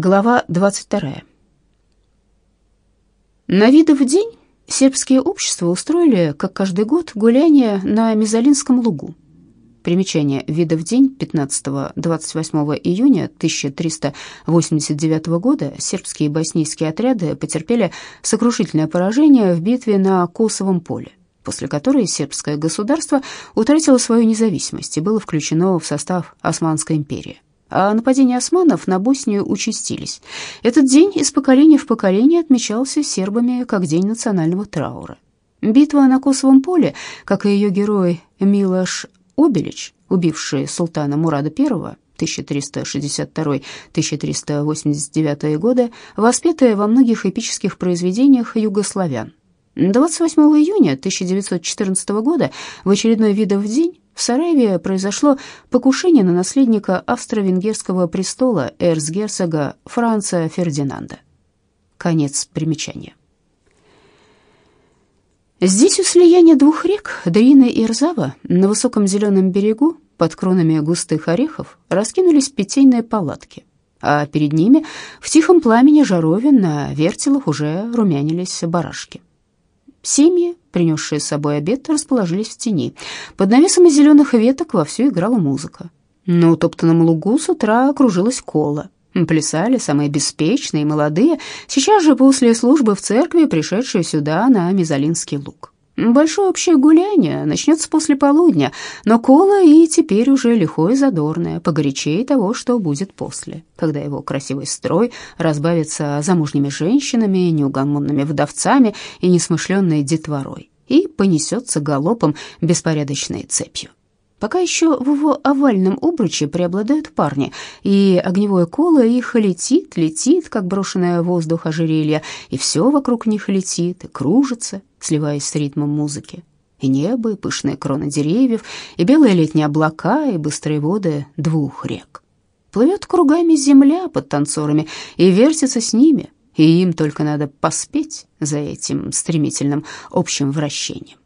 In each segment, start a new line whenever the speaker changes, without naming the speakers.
Глава 22. На видов день сербские общества устроили, как каждый год, гуляние на Мезолинском лугу. Примечание. Видов день 15-28 июня 1389 года сербские и боснийские отряды потерпели сокрушительное поражение в битве на Косовом поле, после которой сербское государство утратило свою независимость и было включено в состав Османской империи а нападения османов на Боснию участились. Этот день из поколения в поколение отмечался сербами как день национального траура. Битва на Косовом поле, как и ее герой Милош Обелич, убивший султана Мурада I, 1362-1389 годы, воспетая во многих эпических произведениях югославян. 28 июня 1914 года в очередной видов день в Сараеве произошло покушение на наследника австро-венгерского престола эрцгерцога Франца Фердинанда. Конец примечания. Здесь у слияния двух рек, Дрины и Рзава, на высоком зеленом берегу, под кронами густых орехов, раскинулись питейные палатки, а перед ними в тихом пламени жаровин на вертелах уже румянились барашки. Семьи, принесшие с собой обед, расположились в тени. Под навесом из зеленых веток вовсю играла музыка. На утоптанном лугу с утра окружилась кола. Плясали самые беспечные и молодые, сейчас же после службы в церкви, пришедшие сюда на Мезолинский луг. Большое общее гуляние начнется после полудня, но Кола и теперь уже лихое задорное, погорячее того, что будет после, когда его красивый строй разбавится замужними женщинами, неугомонными вдовцами и несмышленной детворой и понесется галопом беспорядочной цепью. Пока еще в его овальном обруче преобладают парни, и огневое коло их летит, летит, как брошенное в воздух ожерелье, и все вокруг них летит и кружится, сливаясь с ритмом музыки. И небо, и пышные кроны деревьев, и белые летние облака, и быстрые воды двух рек. Плывет кругами земля под танцорами и вертится с ними, и им только надо поспеть за этим стремительным общим вращением.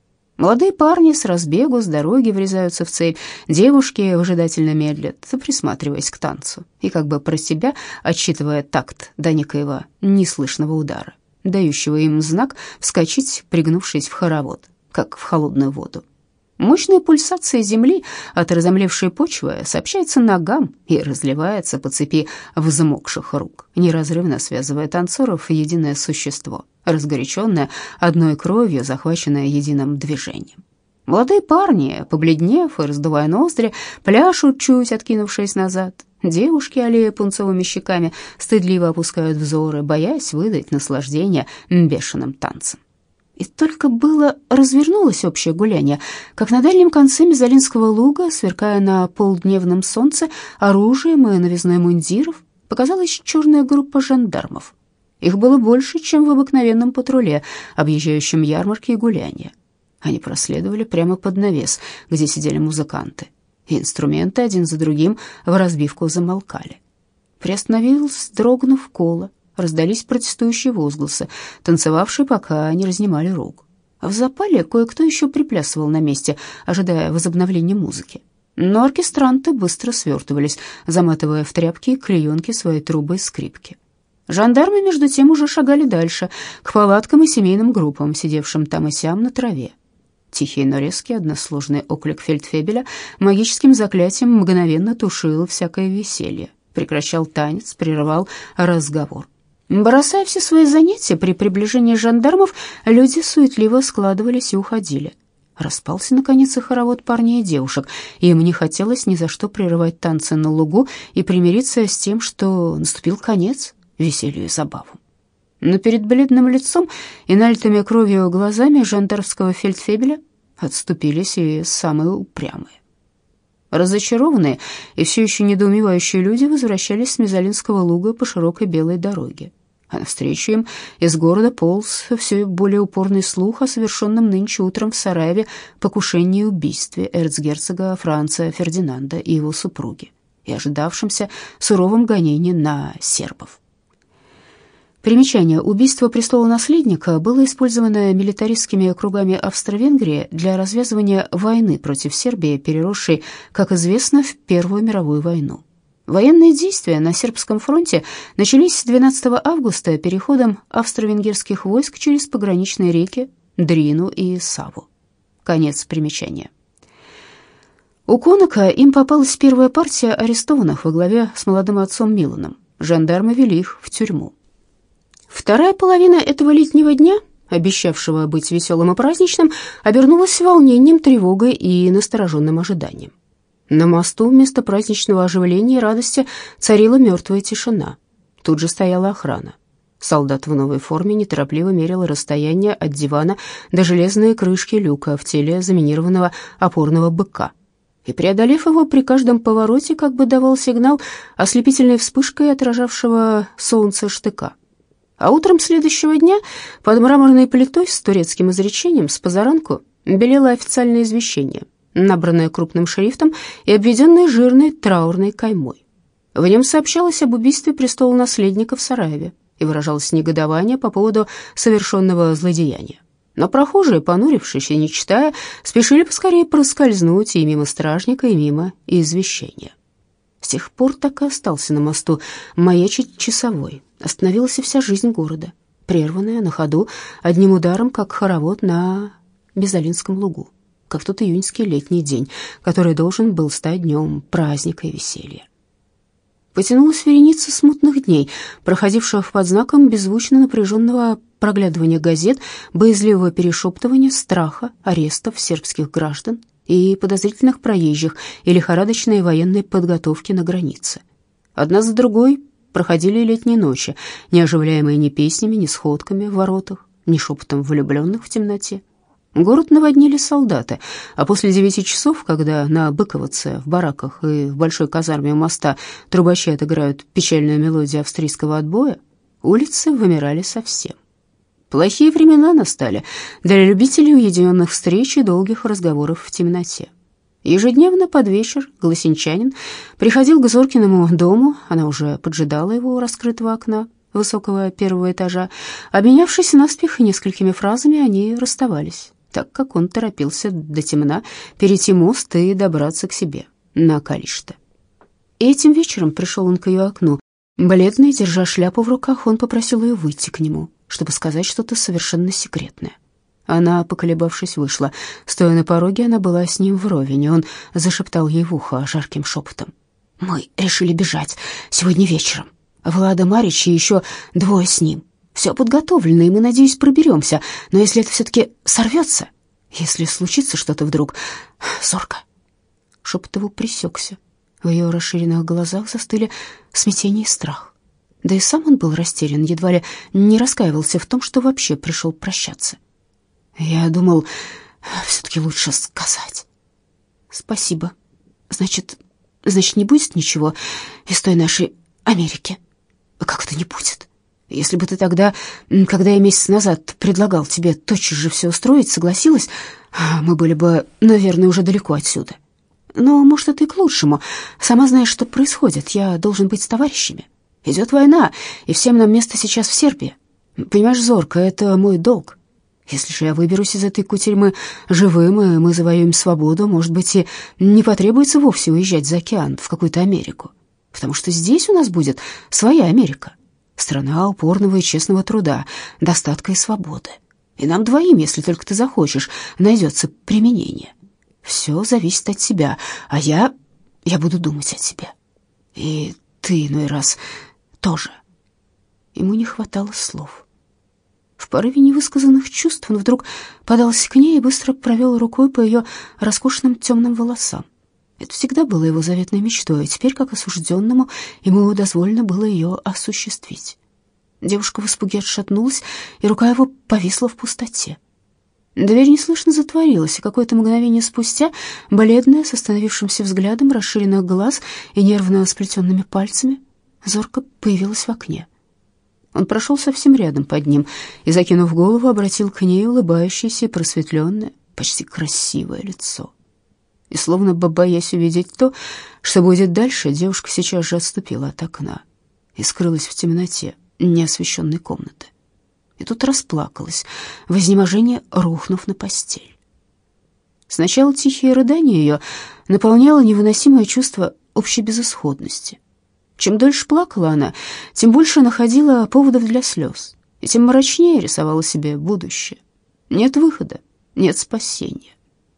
Молодые парни с разбегу с дороги врезаются в цепь, девушки выжидательно медлят, присматриваясь к танцу и как бы про себя отсчитывая такт до некоего неслышного удара, дающего им знак вскочить, пригнувшись в хоровод, как в холодную воду. Мощная пульсация земли от разомлевшей почвы сообщается ногам и разливается по цепи взмокших рук, неразрывно связывая танцоров в единое существо разгоряченная одной кровью, захваченная единым движением. Молодые парни, побледнев и раздувая ноздри, пляшут чуть, откинувшись назад. Девушки, аллея пунцовыми щеками, стыдливо опускают взоры, боясь выдать наслаждение бешеным танцем. И только было развернулось общее гуляние, как на дальнем конце Мезолинского луга, сверкая на полдневном солнце оружием и новизной мундиров, показалась черная группа жандармов. Их было больше, чем в обыкновенном патруле, объезжающем ярмарки и гуляния. Они проследовали прямо под навес, где сидели музыканты. И инструменты один за другим в разбивку замолкали. Приостановилась, дрогнув коло, раздались протестующие возгласы, танцевавшие пока не разнимали рук. В запале кое-кто еще приплясывал на месте, ожидая возобновления музыки. Но оркестранты быстро свертывались, заматывая в тряпки и клеенки свои трубы и скрипки. Жандармы, между тем, уже шагали дальше, к палаткам и семейным группам, сидевшим там и сям на траве. Тихий, но резкий, односложный оклик фельдфебеля магическим заклятием мгновенно тушил всякое веселье, прекращал танец, прерывал разговор. Бросая все свои занятия, при приближении жандармов люди суетливо складывались и уходили. Распался, наконец, и хоровод парней и девушек, и им не хотелось ни за что прерывать танцы на лугу и примириться с тем, что наступил конец, веселью и забавам. Но перед бледным лицом и налитыми кровью глазами жандармского фельдфебеля отступились и самые упрямые. Разочарованные и все еще недоумевающие люди возвращались с Мезолинского луга по широкой белой дороге. А навстречу им из города полз все более упорный слух о совершенном нынче утром в Сараеве покушении и убийстве эрцгерцога Франца Фердинанда и его супруги и ожидавшемся суровом гонении на сербов. Примечание. Убийство престола-наследника было использовано милитаристскими кругами Австро-Венгрии для развязывания войны против Сербии, переросшей, как известно, в Первую мировую войну. Военные действия на сербском фронте начались 12 августа переходом австро-венгерских войск через пограничные реки Дрину и Саву. Конец примечания. У Конака им попалась первая партия арестованных во главе с молодым отцом Миланом. Жандармы вели их в тюрьму. Вторая половина этого летнего дня, обещавшего быть веселым и праздничным, обернулась волнением, тревогой и настороженным ожиданием. На мосту вместо праздничного оживления и радости царила мертвая тишина. Тут же стояла охрана. Солдат в новой форме неторопливо мерил расстояние от дивана до железной крышки люка в теле заминированного опорного быка. И, преодолев его, при каждом повороте как бы давал сигнал ослепительной вспышкой отражавшего солнце штыка. А утром следующего дня под мраморной плитой с турецким изречением с позаранку белело официальное извещение, набранное крупным шрифтом и обведенное жирной траурной каймой. В нем сообщалось об убийстве престола наследника в Сараеве и выражалось негодование по поводу совершенного злодеяния. Но прохожие, понурившись и не читая, спешили поскорее проскользнуть и мимо стражника, и мимо извещения. С тех пор так и остался на мосту маячить часовой. Остановилась вся жизнь города, прерванная на ходу одним ударом, как хоровод на Безалинском лугу, как тот июньский летний день, который должен был стать днем праздника и веселья. Потянулась вереница смутных дней, проходивших под знаком беззвучно напряженного проглядывания газет, боязливого перешептывания, страха, арестов сербских граждан и подозрительных проезжих и лихорадочной военной подготовки на границе. Одна за другой проходили летние ночи, не оживляемые ни песнями, ни сходками в воротах, ни шепотом влюбленных в темноте. Город наводнили солдаты, а после девяти часов, когда на Быковце, в бараках и в большой казарме у моста трубачи отыграют печальную мелодию австрийского отбоя, улицы вымирали совсем. Плохие времена настали для любителей уединенных встреч и долгих разговоров в темноте. Ежедневно под вечер Гласенчанин приходил к Зоркиному дому, она уже поджидала его у раскрытого окна высокого первого этажа. Обменявшись наспех несколькими фразами, они расставались так как он торопился до темна перейти мост и добраться к себе на Калиште. Этим вечером пришел он к ее окну. Бледный, держа шляпу в руках, он попросил ее выйти к нему, чтобы сказать что-то совершенно секретное. Она, поколебавшись, вышла. Стоя на пороге, она была с ним вровень, и он зашептал ей в ухо жарким шепотом. «Мы решили бежать сегодня вечером. Влада Марич и еще двое с ним. Все подготовлено, и мы, надеюсь, проберемся. Но если это все-таки сорвется, если случится что-то вдруг... Зорка!» Шепот его пресекся. В ее расширенных глазах застыли смятение и страх. Да и сам он был растерян, едва ли не раскаивался в том, что вообще пришел прощаться. Я думал, все-таки лучше сказать. Спасибо. Значит, значит, не будет ничего из той нашей Америки? Как это не будет? Если бы ты тогда, когда я месяц назад предлагал тебе тотчас же все устроить, согласилась, мы были бы, наверное, уже далеко отсюда. Но, может, это и к лучшему. Сама знаешь, что происходит. Я должен быть с товарищами. Идет война, и всем нам место сейчас в Сербии. Понимаешь, Зорка, это мой долг. Если же я выберусь из этой кутерьмы живым, и мы завоюем свободу, может быть, и не потребуется вовсе уезжать за океан в какую-то Америку. Потому что здесь у нас будет своя Америка. Страна упорного и честного труда, достатка и свободы. И нам двоим, если только ты захочешь, найдется применение. Все зависит от тебя, а я... я буду думать о тебе. И ты иной раз тоже. Ему не хватало слов. В порыве невысказанных чувств он вдруг подался к ней и быстро провел рукой по ее роскошным темным волосам. Это всегда было его заветной мечтой, а теперь, как осужденному, ему дозволено было ее осуществить. Девушка в испуге отшатнулась, и рука его повисла в пустоте. Дверь неслышно затворилась, и какое-то мгновение спустя, бледная, с остановившимся взглядом, расширенных глаз и нервно сплетенными пальцами, зорко появилась в окне. Он прошел совсем рядом под ним и, закинув голову, обратил к ней улыбающееся и просветленное, почти красивое лицо и, словно бы боясь увидеть то, что будет дальше, девушка сейчас же отступила от окна и скрылась в темноте неосвещенной комнаты. И тут расплакалась, в рухнув на постель. Сначала тихие рыдания ее наполняло невыносимое чувство общей безысходности, Чем дольше плакала она, тем больше находила поводов для слез, и тем мрачнее рисовала себе будущее. Нет выхода, нет спасения.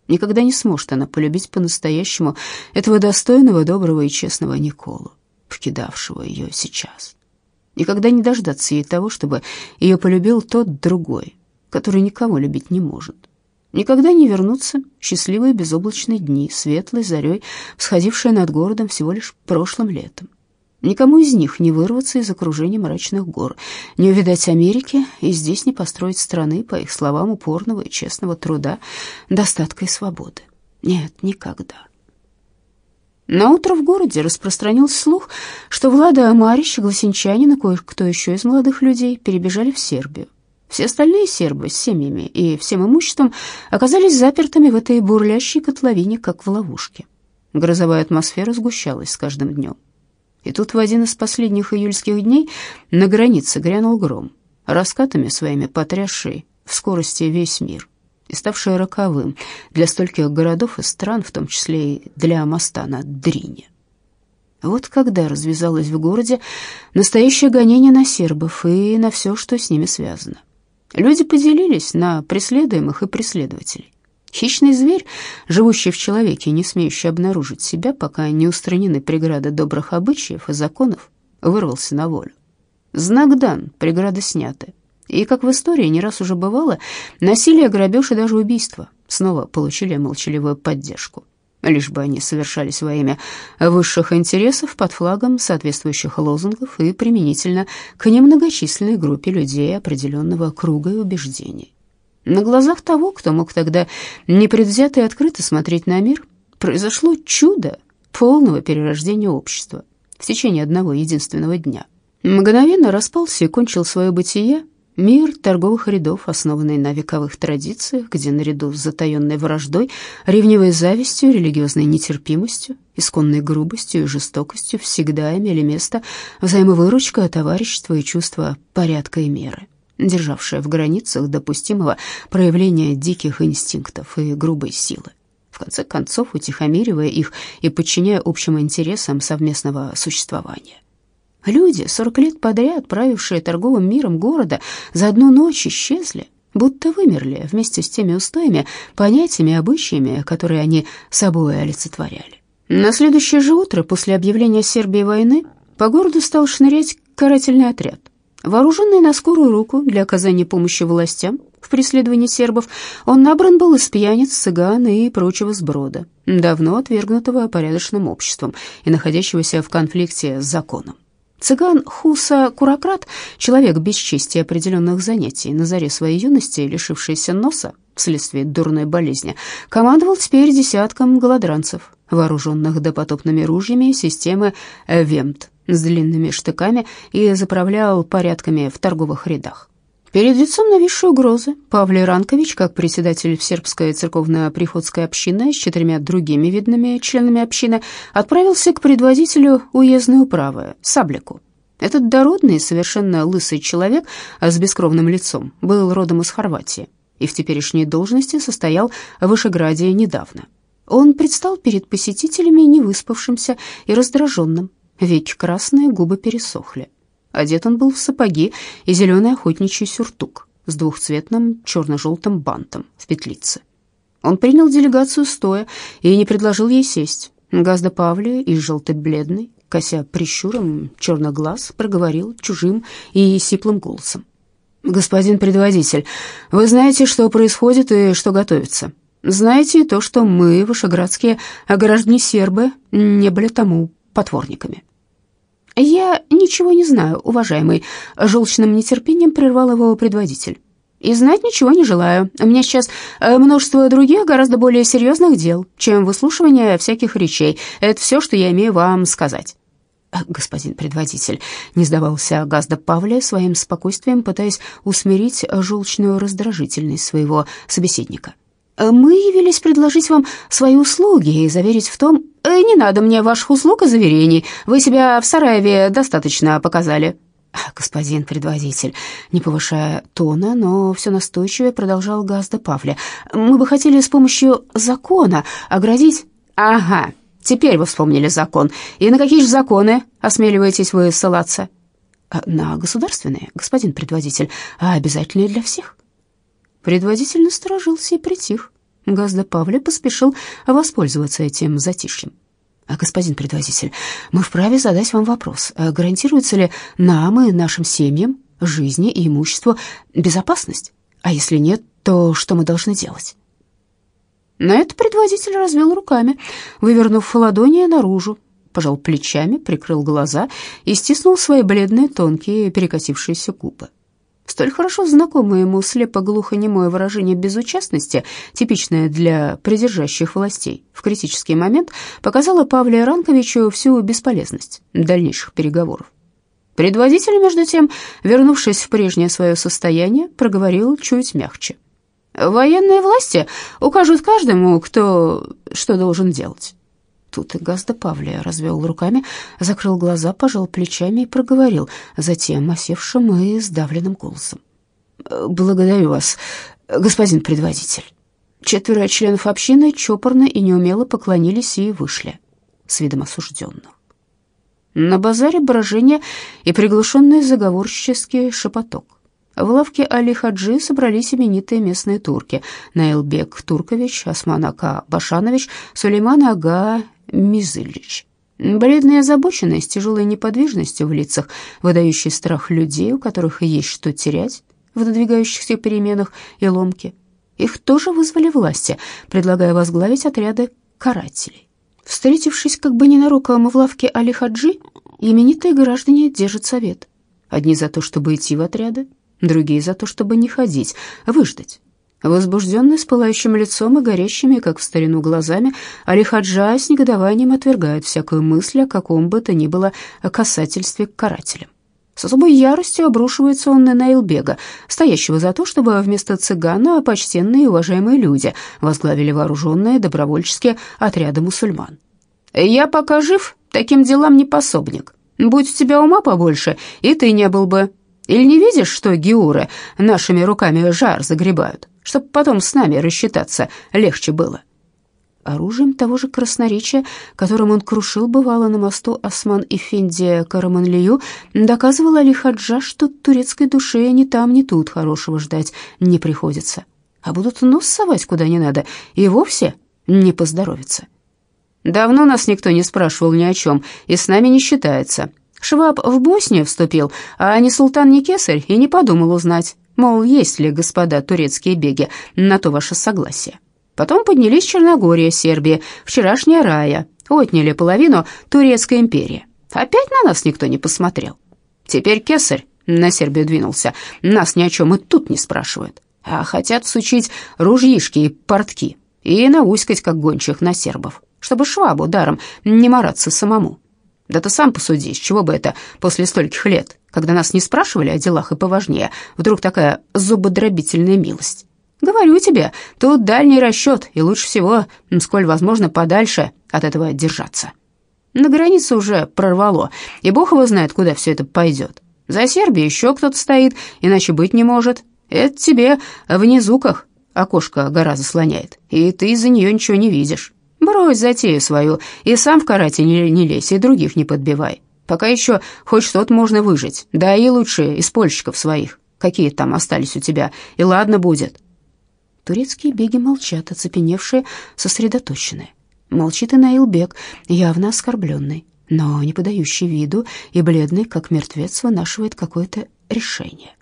Никогда не сможет она полюбить по-настоящему этого достойного, доброго и честного Николу, покидавшего ее сейчас. Никогда не дождаться ей того, чтобы ее полюбил тот другой, который никого любить не может. Никогда не вернутся счастливые безоблачные дни, светлой зарей, всходившие над городом всего лишь прошлым летом. Никому из них не вырваться из окружения мрачных гор, не увидать Америки и здесь не построить страны, по их словам, упорного и честного труда, достатка и свободы. Нет, никогда. На утро в городе распространился слух, что Влада Марич, Гласенчанин и кое-кто еще из молодых людей перебежали в Сербию. Все остальные сербы с семьями и всем имуществом оказались запертыми в этой бурлящей котловине, как в ловушке. Грозовая атмосфера сгущалась с каждым днем. И тут в один из последних июльских дней на границе грянул гром, раскатами своими потрясший в скорости весь мир и ставший роковым для стольких городов и стран, в том числе и для моста на Дрине. Вот когда развязалось в городе настоящее гонение на сербов и на все, что с ними связано. Люди поделились на преследуемых и преследователей. Хищный зверь, живущий в человеке, не смеющий обнаружить себя, пока не устранены преграды добрых обычаев и законов, вырвался на волю. Знак дан, преграды сняты. И, как в истории не раз уже бывало, насилие, грабеж и даже убийство снова получили молчаливую поддержку. Лишь бы они совершались во имя высших интересов под флагом соответствующих лозунгов и применительно к немногочисленной группе людей определенного круга и убеждений. На глазах того, кто мог тогда непредвзято и открыто смотреть на мир, произошло чудо полного перерождения общества в течение одного единственного дня. Мгновенно распался и кончил свое бытие мир торговых рядов, основанный на вековых традициях, где наряду с затаенной враждой, ревнивой завистью, религиозной нетерпимостью, исконной грубостью и жестокостью всегда имели место взаимовыручка, товарищество и чувство порядка и меры державшая в границах допустимого проявления диких инстинктов и грубой силы. В конце концов, утихомиривая их и подчиняя общим интересам совместного существования. Люди, сорок лет подряд правившие торговым миром города, за одну ночь исчезли, будто вымерли вместе с теми устоями, понятиями, обычаями, которые они собой олицетворяли. На следующее же утро, после объявления Сербии войны, по городу стал шнырять карательный отряд – Вооруженный на скорую руку для оказания помощи властям в преследовании сербов, он набран был из пьяниц, цыган и прочего сброда, давно отвергнутого порядочным обществом и находящегося в конфликте с законом. Цыган Хуса Куракрат, человек без чести определенных занятий, на заре своей юности, лишившийся носа вследствие дурной болезни, командовал теперь десятком голодранцев, вооруженных допотопными ружьями системы «Вемт», с длинными штыками и заправлял порядками в торговых рядах. Перед лицом нависшей угрозы Павлий Ранкович, как председатель Сербской церковно-приходской общины с четырьмя другими видными членами общины, отправился к предводителю уездной управы, Саблику. Этот дородный, совершенно лысый человек с бескровным лицом был родом из Хорватии и в теперешней должности состоял в Вышеграде недавно. Он предстал перед посетителями невыспавшимся и раздраженным, Веки красные, губы пересохли. Одет он был в сапоги и зеленый охотничий сюртук с двухцветным черно-желтым бантом в петлице. Он принял делегацию стоя и не предложил ей сесть. Газда Павлия и желто-бледный, кося прищуром черный глаз, проговорил чужим и сиплым голосом. «Господин предводитель, вы знаете, что происходит и что готовится. Знаете то, что мы, вышеградские граждане сербы, не были тому потворниками. «Я ничего не знаю, уважаемый», — желчным нетерпением прервал его предводитель. «И знать ничего не желаю. У меня сейчас э, множество других, гораздо более серьезных дел, чем выслушивание всяких речей. Это все, что я имею вам сказать». «Э, «Господин предводитель», — не сдавался Газда Павлия своим спокойствием, пытаясь усмирить желчную раздражительность своего собеседника. Э, «Мы явились предложить вам свои услуги и заверить в том, э, не надо мне ваших услуг и заверений, вы себя в Сараеве достаточно показали». «Господин предводитель», не повышая тона, но все настойчивее продолжал Газда Павля, «мы бы хотели с помощью закона оградить...» «Ага, Теперь вы вспомнили закон. И на какие же законы осмеливаетесь вы ссылаться?» «А «На государственные, господин предводитель, а обязательные для всех». Предводитель насторожился и притих. Газда Павля поспешил воспользоваться этим затишьем. А, «Господин предводитель, мы вправе задать вам вопрос. А гарантируется ли нам и нашим семьям, жизни и имуществу безопасность? А если нет, то что мы должны делать?» На это предводитель развел руками, вывернув ладони наружу, пожал плечами, прикрыл глаза и стиснул свои бледные, тонкие, перекосившиеся губы. Столь хорошо знакомое ему слепо-глухонемое выражение безучастности, типичное для придержащих властей, в критический момент показало Павле Ранковичу всю бесполезность дальнейших переговоров. Предводитель, между тем, вернувшись в прежнее свое состояние, проговорил чуть мягче. «Военные власти укажут каждому, кто что должен делать». Тут и Газда Павлия развел руками, закрыл глаза, пожал плечами и проговорил, затем осевшим и сдавленным голосом. «Благодарю вас, господин предводитель». Четверо членов общины чопорно и неумело поклонились и вышли с видом осужденных. На базаре брожение и приглушенный заговорческий шепоток. В лавке Али Хаджи собрались именитые местные турки. Наилбек Туркович, Осман Ака Башанович, Сулейман Ага Мизылич. Бледные и озабоченные, с тяжелой неподвижностью в лицах, выдающий страх людей, у которых есть что терять в надвигающихся переменах и ломке. Их тоже вызвали власти, предлагая возглавить отряды карателей. Встретившись как бы ненароком в лавке Али Хаджи, именитые граждане держат совет. Одни за то, чтобы идти в отряды, другие за то, чтобы не ходить, выждать. Возбужденный, с пылающим лицом и горящими, как в старину, глазами, Алихаджа с негодованием отвергает всякую мысль о каком бы то ни было касательстве к карателям. С особой яростью обрушивается он на Наилбега, стоящего за то, чтобы вместо цыгана почтенные и уважаемые люди возглавили вооруженные добровольческие отряды мусульман. «Я пока жив, таким делам не пособник. Будь у тебя ума побольше, и ты не был бы. Или не видишь, что геуры нашими руками жар загребают?» Чтобы потом с нами рассчитаться легче было. Оружием того же красноречия, которым он крушил бывало на мосту Осман-Эфенди Караманлию, доказывал Али Хаджа, что турецкой душе ни там, ни тут хорошего ждать не приходится, а будут нос совать куда не надо и вовсе не поздоровится. Давно нас никто не спрашивал ни о чем, и с нами не считается. Шваб в Боснию вступил, а ни султан, ни кесарь и не подумал узнать. Мол, есть ли, господа турецкие беги, на то ваше согласие. Потом поднялись Черногория, Сербия, вчерашняя Рая, отняли половину Турецкой империи. Опять на нас никто не посмотрел. Теперь кесарь на Сербию двинулся, нас ни о чем и тут не спрашивают, а хотят сучить ружьишки и портки и науськать, как гончих, на сербов, чтобы швабу даром не мараться самому. Да ты сам посуди, с чего бы это после стольких лет, когда нас не спрашивали о делах и поважнее, вдруг такая зубодробительная милость. Говорю тебе, тут дальний расчет, и лучше всего, сколь возможно, подальше от этого держаться. На границе уже прорвало, и бог его знает, куда все это пойдет. За Сербией еще кто-то стоит, иначе быть не может. Это тебе в низуках окошко гора заслоняет, и ты из-за нее ничего не видишь. Брось затею свою, и сам в карате не, не лезь, и других не подбивай. Пока еще хоть что-то можно выжить, да и лучше из польщиков своих, какие там остались у тебя, и ладно будет». Турецкие беги молчат, оцепеневшие, сосредоточенные. Молчит и Наилбек, явно оскорбленный, но не подающий виду, и бледный, как мертвец, вынашивает какое-то решение.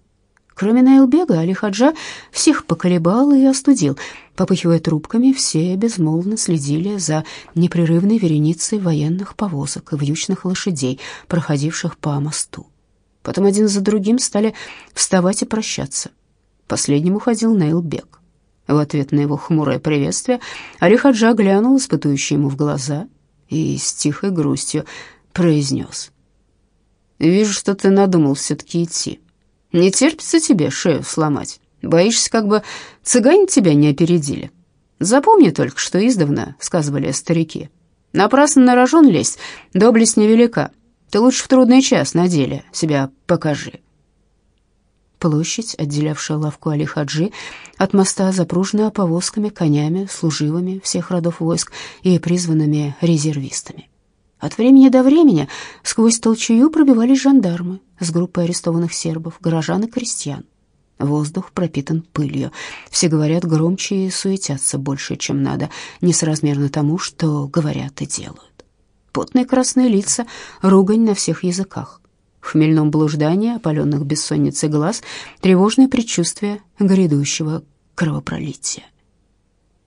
Кроме Наилбега, Али Хаджа всех поколебал и остудил. Попыхивая трубками, все безмолвно следили за непрерывной вереницей военных повозок и вьючных лошадей, проходивших по мосту. Потом один за другим стали вставать и прощаться. Последним уходил Наилбек. В ответ на его хмурое приветствие Али Хаджа глянул испытующий ему в глаза и с тихой грустью произнес. «Вижу, что ты надумал все-таки идти». Не терпится тебе шею сломать. Боишься, как бы цыгане тебя не опередили. Запомни только, что издавна сказывали старики. Напрасно на рожон лезть, доблесть невелика. Ты лучше в трудный час на деле себя покажи. Площадь, отделявшая лавку Али-Хаджи от моста, запружена повозками, конями, служивыми всех родов войск и призванными резервистами. От времени до времени сквозь толчую пробивались жандармы с группой арестованных сербов, горожан и крестьян. Воздух пропитан пылью. Все говорят громче и суетятся больше, чем надо, несоразмерно тому, что говорят и делают. Потные красные лица, ругань на всех языках. В хмельном блуждании, опаленных бессонницей глаз, тревожное предчувствие грядущего кровопролития.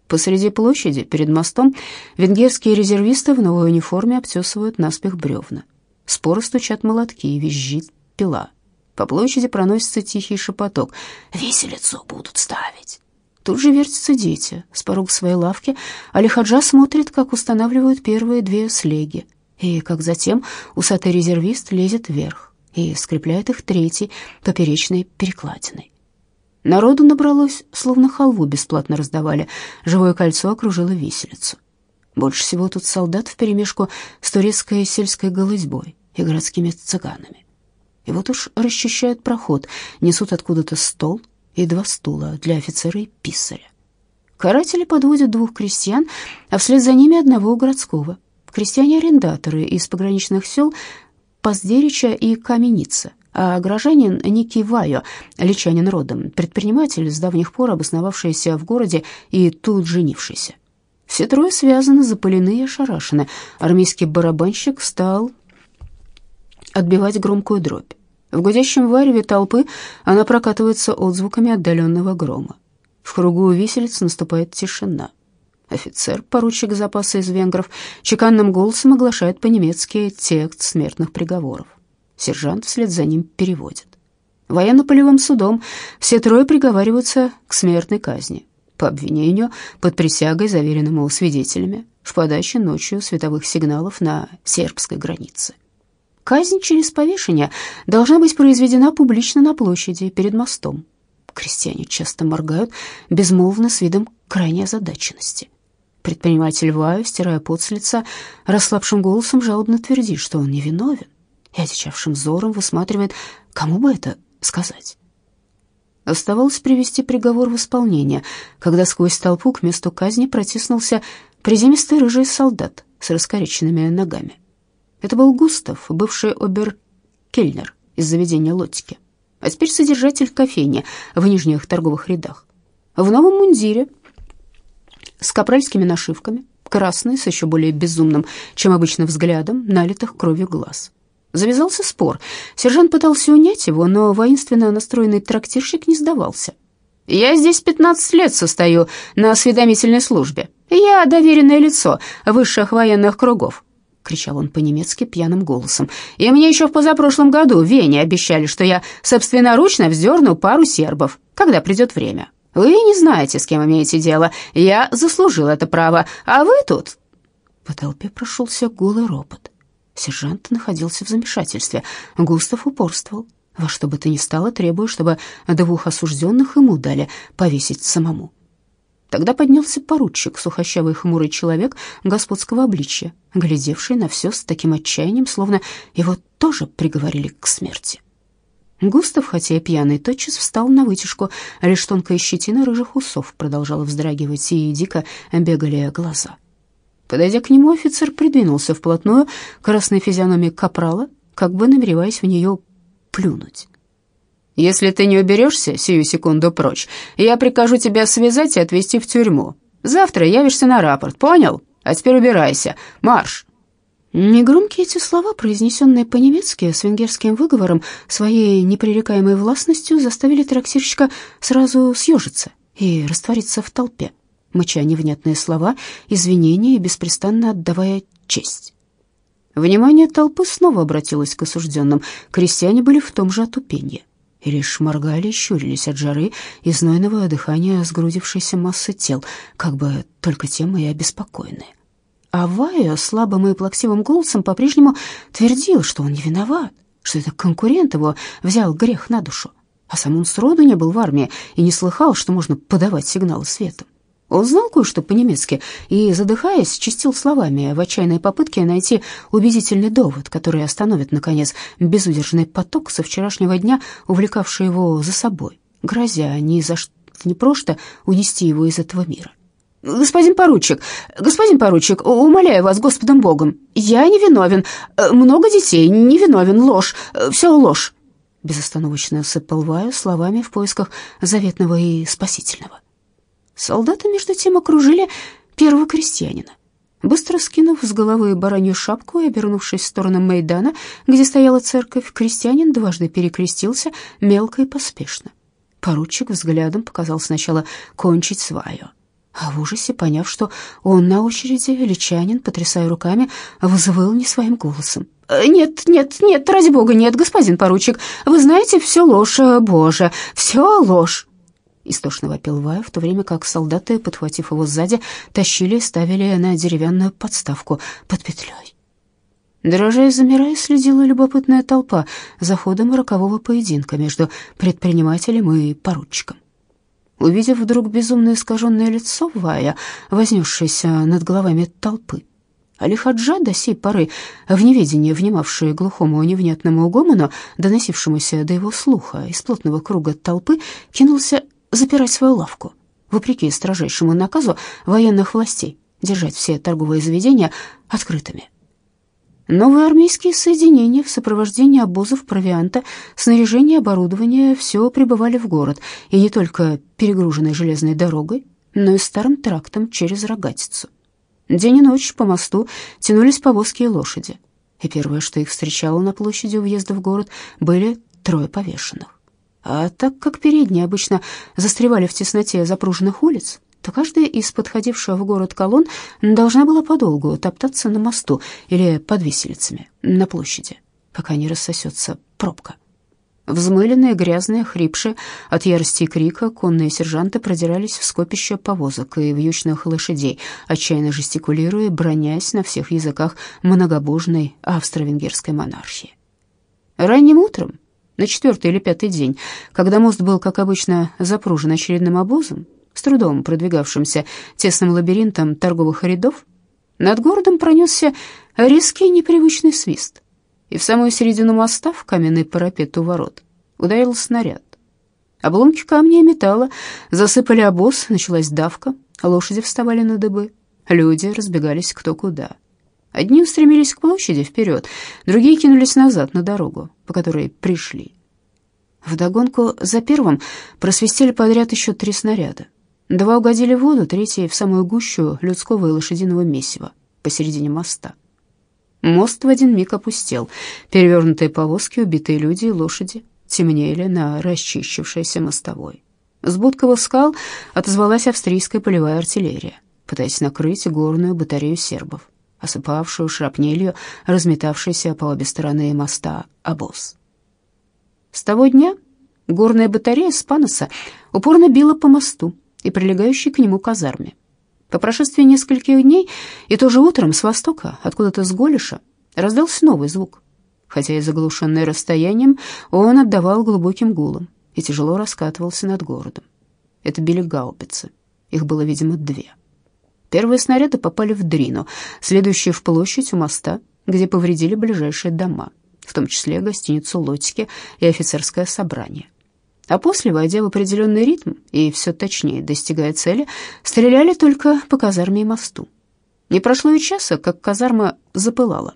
Посреди площади, перед мостом, венгерские резервисты в новой униформе обтесывают наспех бревна. Споры стучат молотки и визжит пила. По площади проносится тихий шепоток. «Виселицу будут ставить». Тут же вертятся дети. С порога своей лавки Алихаджа смотрит, как устанавливают первые две слеги, и как затем усатый резервист лезет вверх и скрепляет их третьей поперечной перекладиной. Народу набралось, словно халву бесплатно раздавали. Живое кольцо окружило виселицу. Больше всего тут солдат вперемешку с турецкой сельской голызьбой и городскими цыганами. И вот уж расчищают проход, несут откуда-то стол и два стула для офицера и писаря. Каратели подводят двух крестьян, а вслед за ними одного городского. Крестьяне-арендаторы из пограничных сел Поздерича и Каменица, а горожанин Ники Вайо, личанин родом, предприниматель, с давних пор обосновавшийся в городе и тут женившийся. Все трое связаны, запылены и ошарашены. Армейский барабанщик стал отбивать громкую дробь. В гудящем вареве толпы она прокатывается отзвуками отдаленного грома. В кругу виселиц наступает тишина. Офицер, поручик запаса из венгров, чеканным голосом оглашает по-немецки текст смертных приговоров. Сержант вслед за ним переводит. Военно-полевым судом все трое приговариваются к смертной казни по обвинению под присягой, заверенному свидетелями, в подаче ночью световых сигналов на сербской границе. Казнь через повешение должна быть произведена публично на площади перед мостом. Крестьяне часто моргают, безмолвно с видом крайней озадаченности. Предприниматель Ваю, стирая пот с лица, расслабшим голосом жалобно твердит, что он невиновен, и одичавшим взором высматривает, кому бы это сказать. Оставалось привести приговор в исполнение, когда сквозь толпу к месту казни протиснулся приземистый рыжий солдат с раскоряченными ногами. Это был Густав, бывший обер-кельнер из заведения Лотики, а теперь содержатель кофейни в нижних торговых рядах. В новом мундире с капральскими нашивками, красный, с еще более безумным, чем обычно, взглядом, налитых кровью глаз. Завязался спор. Сержант пытался унять его, но воинственно настроенный трактирщик не сдавался. «Я здесь пятнадцать лет состою на осведомительной службе. Я доверенное лицо высших военных кругов», — кричал он по-немецки пьяным голосом. «И мне еще в позапрошлом году в Вене обещали, что я собственноручно вздерну пару сербов, когда придет время. Вы не знаете, с кем имеете дело. Я заслужил это право, а вы тут...» По толпе прошелся голый ропот. Сержант находился в замешательстве. Густав упорствовал. Во что бы то ни стало, требуя, чтобы двух осужденных ему дали повесить самому. Тогда поднялся поручик, сухощавый хмурый человек господского обличья, глядевший на все с таким отчаянием, словно его тоже приговорили к смерти. Густав, хотя и пьяный, тотчас встал на вытяжку, лишь тонкая щетина рыжих усов продолжала вздрагивать, и дико бегали глаза. Подойдя к нему, офицер придвинулся вплотную к красной физиономии капрала, как бы намереваясь в нее плюнуть. «Если ты не уберешься сию секунду прочь, я прикажу тебя связать и отвезти в тюрьму. Завтра явишься на рапорт, понял? А теперь убирайся. Марш!» Негромкие эти слова, произнесенные по-немецки с венгерским выговором, своей непререкаемой властностью заставили трактирщика сразу съежиться и раствориться в толпе, мыча невнятные слова, извинения и беспрестанно отдавая честь. Внимание толпы снова обратилось к осужденным. Крестьяне были в том же отупении и лишь моргали и щурились от жары и знойного дыхания сгрудившейся массы тел, как бы только тем и обеспокоенные. А Вайо слабым и плаксивым голосом по-прежнему твердил, что он не виноват, что это конкурент его взял грех на душу. А сам он сроду не был в армии и не слыхал, что можно подавать сигналы светом. Он знал кое-что по-немецки и, задыхаясь, чистил словами в отчаянной попытке найти убедительный довод, который остановит, наконец, безудержный поток со вчерашнего дня, увлекавший его за собой, грозя ни за что не просто унести его из этого мира. «Господин поручик, господин поручик, умоляю вас Господом Богом, я не виновен, много детей, не виновен, ложь, все ложь», безостановочно сыпал Ваю словами в поисках заветного и спасительного. Солдаты, между тем, окружили первого крестьянина. Быстро скинув с головы баранью шапку и обернувшись в сторону Майдана, где стояла церковь, крестьянин дважды перекрестился мелко и поспешно. Поручик взглядом показал сначала кончить свое, а в ужасе, поняв, что он на очереди, личанин, потрясая руками, взвыл не своим голосом. «Нет, нет, нет, ради бога, нет, господин поручик, вы знаете, все ложь, боже, все ложь!» Истошно вопил Вая, в то время как солдаты, подхватив его сзади, тащили и ставили на деревянную подставку под петлей. Дрожа и замирая, следила любопытная толпа за ходом рокового поединка между предпринимателем и поручиком. Увидев вдруг безумно искаженное лицо Вая, вознесшееся над головами толпы, Али Хаджа, до сей поры в неведении внимавший глухому невнятному гомону, доносившемуся до его слуха из плотного круга толпы, кинулся запирать свою лавку, вопреки строжайшему наказу военных властей держать все торговые заведения открытыми. Новые армейские соединения в сопровождении обозов провианта, снаряжения, оборудования все прибывали в город, и не только перегруженной железной дорогой, но и старым трактом через Рогатицу. День и ночь по мосту тянулись повозки и лошади, и первое, что их встречало на площади у въезда в город, были трое повешенных. А так как передние обычно застревали в тесноте запруженных улиц, то каждая из подходивших в город колонн должна была подолгу топтаться на мосту или под виселицами на площади, пока не рассосется пробка. Взмыленные, грязные, хрипшие от ярости и крика, конные сержанты продирались в скопище повозок и вьючных лошадей, отчаянно жестикулируя, бронясь на всех языках многобожной австро-венгерской монархии. Ранним утром на четвертый или пятый день, когда мост был, как обычно, запружен очередным обозом, с трудом продвигавшимся тесным лабиринтом торговых рядов, над городом пронесся резкий непривычный свист, и в самую середину моста, в каменный парапет у ворот, ударил снаряд. Обломки камня и металла засыпали обоз, началась давка, лошади вставали на дыбы, люди разбегались кто куда — Одни устремились к площади вперед, другие кинулись назад на дорогу, по которой пришли. Вдогонку за первым просвистели подряд еще три снаряда. Два угодили в воду, третий — в самую гущу людского и лошадиного месива посередине моста. Мост в один миг опустел. Перевернутые повозки, убитые люди и лошади темнели на расчищившейся мостовой. С Будкова скал отозвалась австрийская полевая артиллерия, пытаясь накрыть горную батарею сербов осыпавшую шрапнелью разметавшийся по обе стороны моста обоз. С того дня горная батарея Спаноса упорно била по мосту и прилегающей к нему казарме. По прошествии нескольких дней и тоже утром с востока, откуда-то с Голиша, раздался новый звук. Хотя и заглушенный расстоянием, он отдавал глубоким гулом и тяжело раскатывался над городом. Это били гаубицы. Их было, видимо, две. Первые снаряды попали в Дрину, следующие в площадь у моста, где повредили ближайшие дома, в том числе гостиницу «Лотики» и офицерское собрание. А после, войдя в определенный ритм и все точнее достигая цели, стреляли только по казарме и мосту. Не прошло и часа, как казарма запылала.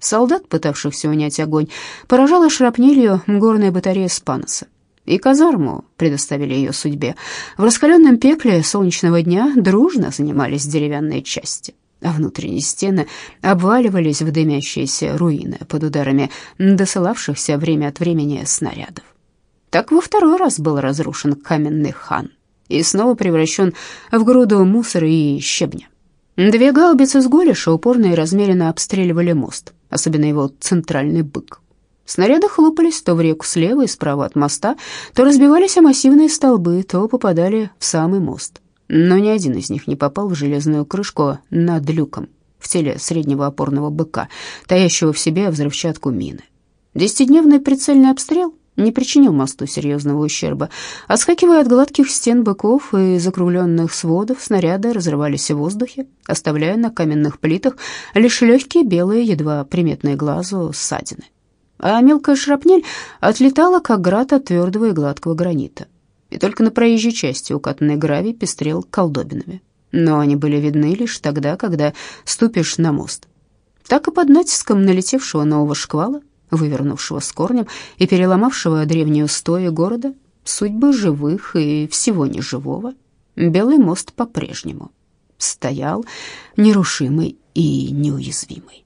Солдат, пытавшихся унять огонь, поражала шрапнелью горная батарея Спаноса и казарму предоставили ее судьбе. В раскаленном пекле солнечного дня дружно занимались деревянные части, а внутренние стены обваливались в дымящиеся руины под ударами досылавшихся время от времени снарядов. Так во второй раз был разрушен каменный хан и снова превращен в груду мусора и щебня. Две гаубицы с Голиша упорно и размеренно обстреливали мост, особенно его центральный бык. Снаряды хлопались то в реку слева и справа от моста, то разбивались о массивные столбы, то попадали в самый мост. Но ни один из них не попал в железную крышку над люком в теле среднего опорного быка, таящего в себе взрывчатку мины. Десятидневный прицельный обстрел не причинил мосту серьезного ущерба. Отскакивая от гладких стен быков и закругленных сводов, снаряды разрывались в воздухе, оставляя на каменных плитах лишь легкие белые, едва приметные глазу ссадины. А мелкая шрапнель отлетала, как град от твердого и гладкого гранита. И только на проезжей части укатанный гравий пестрел колдобинами. Но они были видны лишь тогда, когда ступишь на мост. Так и под натиском налетевшего нового шквала вывернувшего с корнем и переломавшего древние устои города, судьбы живых и всего неживого, Белый мост по-прежнему стоял нерушимый и неуязвимый.